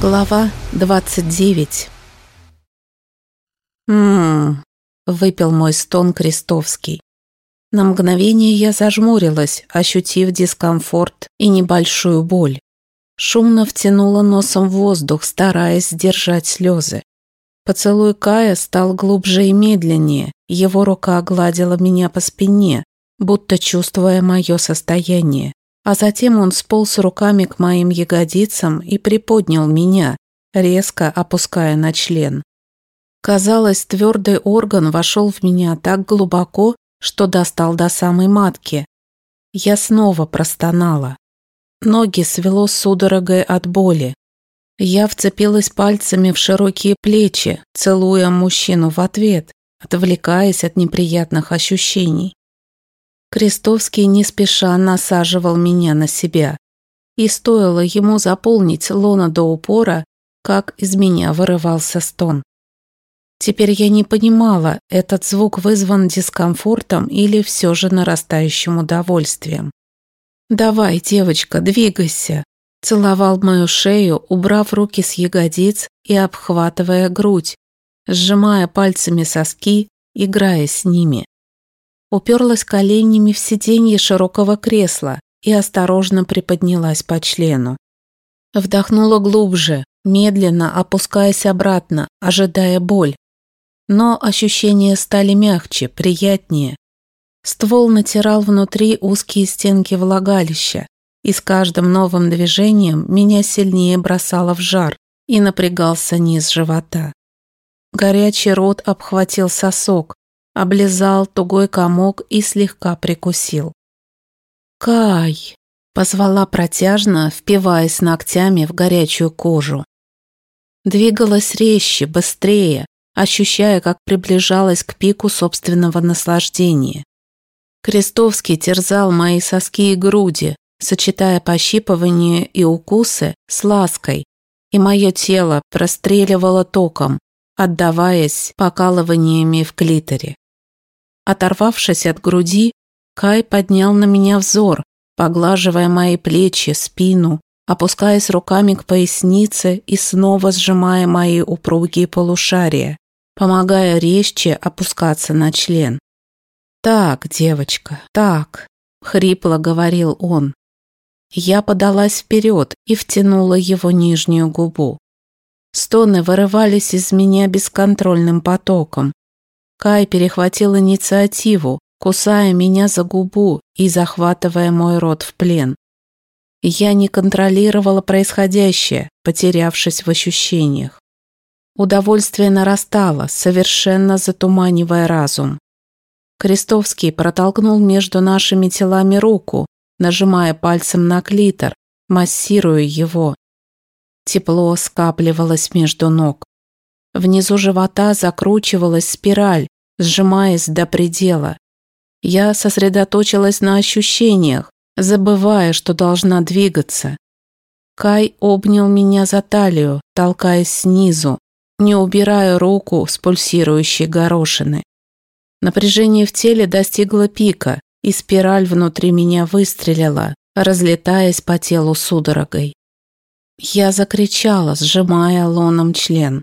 Глава 29 «Ммм», — выпил мой стон Крестовский. На мгновение я зажмурилась, ощутив дискомфорт и небольшую боль. Шумно втянула носом воздух, стараясь сдержать слезы. Поцелуй Кая стал глубже и медленнее, его рука гладила меня по спине, будто чувствуя мое состояние а затем он сполз руками к моим ягодицам и приподнял меня, резко опуская на член. Казалось, твердый орган вошел в меня так глубоко, что достал до самой матки. Я снова простонала. Ноги свело судорогой от боли. Я вцепилась пальцами в широкие плечи, целуя мужчину в ответ, отвлекаясь от неприятных ощущений. Крестовский не спеша насаживал меня на себя. И стоило ему заполнить лона до упора, как из меня вырывался стон. Теперь я не понимала, этот звук вызван дискомфортом или все же нарастающим удовольствием. «Давай, девочка, двигайся», целовал мою шею, убрав руки с ягодиц и обхватывая грудь, сжимая пальцами соски, играя с ними уперлась коленями в сиденье широкого кресла и осторожно приподнялась по члену. Вдохнула глубже, медленно опускаясь обратно, ожидая боль. Но ощущения стали мягче, приятнее. Ствол натирал внутри узкие стенки влагалища, и с каждым новым движением меня сильнее бросало в жар и напрягался низ живота. Горячий рот обхватил сосок, облизал тугой комок и слегка прикусил. «Кай!» – позвала протяжно, впиваясь ногтями в горячую кожу. Двигалась резче, быстрее, ощущая, как приближалась к пику собственного наслаждения. Крестовский терзал мои соски и груди, сочетая пощипывание и укусы с лаской, и мое тело простреливало током, отдаваясь покалываниями в клиторе. Оторвавшись от груди, Кай поднял на меня взор, поглаживая мои плечи, спину, опускаясь руками к пояснице и снова сжимая мои упругие полушария, помогая резче опускаться на член. «Так, девочка, так», — хрипло говорил он. Я подалась вперед и втянула его нижнюю губу. Стоны вырывались из меня бесконтрольным потоком, Кай перехватил инициативу, кусая меня за губу и захватывая мой рот в плен. Я не контролировала происходящее, потерявшись в ощущениях. Удовольствие нарастало, совершенно затуманивая разум. Крестовский протолкнул между нашими телами руку, нажимая пальцем на клитор, массируя его. Тепло скапливалось между ног. Внизу живота закручивалась спираль, сжимаясь до предела. Я сосредоточилась на ощущениях, забывая, что должна двигаться. Кай обнял меня за талию, толкаясь снизу, не убирая руку с пульсирующей горошины. Напряжение в теле достигло пика, и спираль внутри меня выстрелила, разлетаясь по телу судорогой. Я закричала, сжимая лоном член.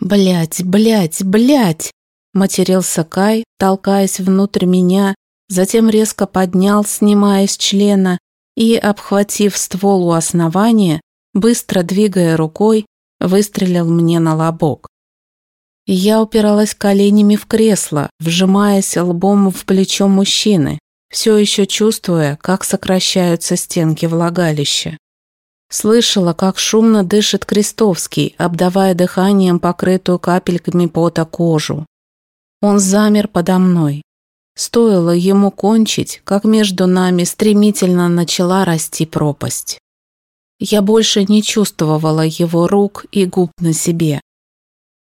Блять, блять, блять! Матерился Кай, толкаясь внутрь меня, затем резко поднял, снимая с члена, и, обхватив ствол у основания, быстро двигая рукой, выстрелил мне на лобок. Я упиралась коленями в кресло, вжимаясь лбом в плечо мужчины, все еще чувствуя, как сокращаются стенки влагалища. Слышала, как шумно дышит Крестовский, обдавая дыханием покрытую капельками пота кожу. Он замер подо мной. Стоило ему кончить, как между нами стремительно начала расти пропасть. Я больше не чувствовала его рук и губ на себе.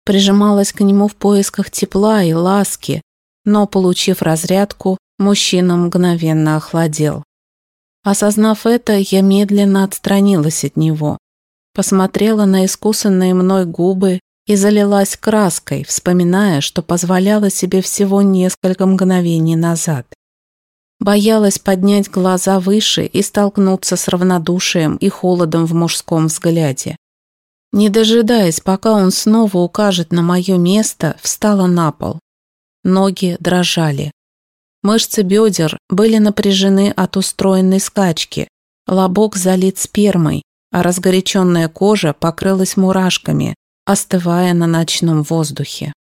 Прижималась к нему в поисках тепла и ласки, но, получив разрядку, мужчина мгновенно охладел. Осознав это, я медленно отстранилась от него, посмотрела на искусанные мной губы и залилась краской, вспоминая, что позволяла себе всего несколько мгновений назад. Боялась поднять глаза выше и столкнуться с равнодушием и холодом в мужском взгляде. Не дожидаясь, пока он снова укажет на мое место, встала на пол. Ноги дрожали. Мышцы бедер были напряжены от устроенной скачки, лобок залит спермой, а разгоряченная кожа покрылась мурашками, остывая на ночном воздухе.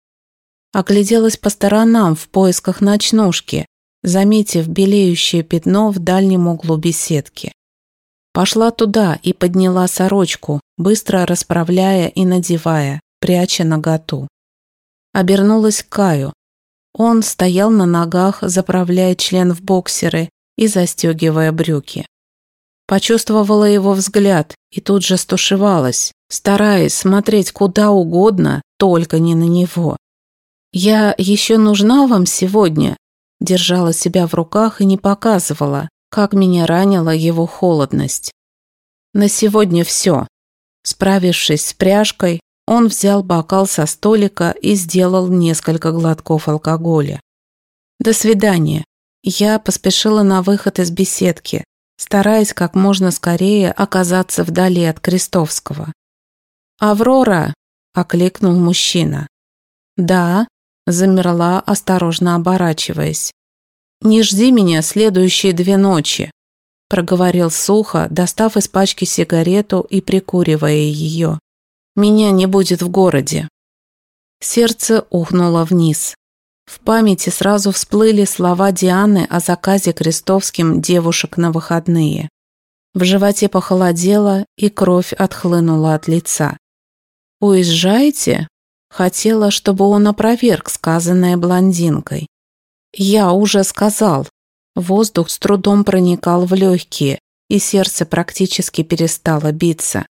Огляделась по сторонам в поисках ночнушки, заметив белеющее пятно в дальнем углу беседки. Пошла туда и подняла сорочку, быстро расправляя и надевая, пряча наготу. Обернулась к Каю. Он стоял на ногах, заправляя член в боксеры и застегивая брюки. Почувствовала его взгляд и тут же стушевалась, стараясь смотреть куда угодно, только не на него. «Я еще нужна вам сегодня?» Держала себя в руках и не показывала, как меня ранила его холодность. На сегодня все. Справившись с пряжкой, он взял бокал со столика и сделал несколько глотков алкоголя. До свидания. Я поспешила на выход из беседки, стараясь как можно скорее оказаться вдали от Крестовского. «Аврора!» – окликнул мужчина. «Да», – замерла, осторожно оборачиваясь. «Не жди меня следующие две ночи», – проговорил сухо, достав из пачки сигарету и прикуривая ее. «Меня не будет в городе». Сердце ухнуло вниз. В памяти сразу всплыли слова Дианы о заказе Крестовским девушек на выходные. В животе похолодело, и кровь отхлынула от лица. «Уезжаете?» Хотела, чтобы он опроверг сказанное блондинкой. «Я уже сказал». Воздух с трудом проникал в легкие, и сердце практически перестало биться.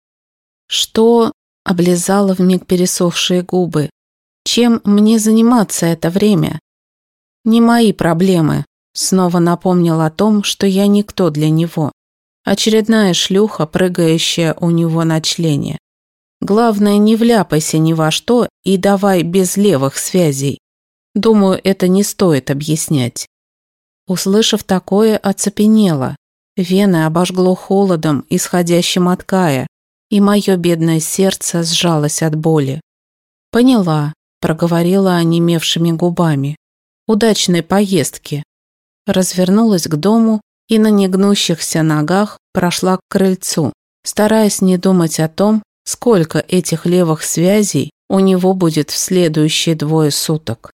«Что?» – облизала вмиг пересохшие губы. Чем мне заниматься это время? Не мои проблемы. Снова напомнил о том, что я никто для него. Очередная шлюха, прыгающая у него на члене. Главное, не вляпайся ни во что и давай без левых связей. Думаю, это не стоит объяснять. Услышав такое, оцепенело. Вены обожгло холодом, исходящим от Кая, и мое бедное сердце сжалось от боли. Поняла, проговорила онемевшими губами. «Удачной поездки!» Развернулась к дому и на негнущихся ногах прошла к крыльцу, стараясь не думать о том, сколько этих левых связей у него будет в следующие двое суток.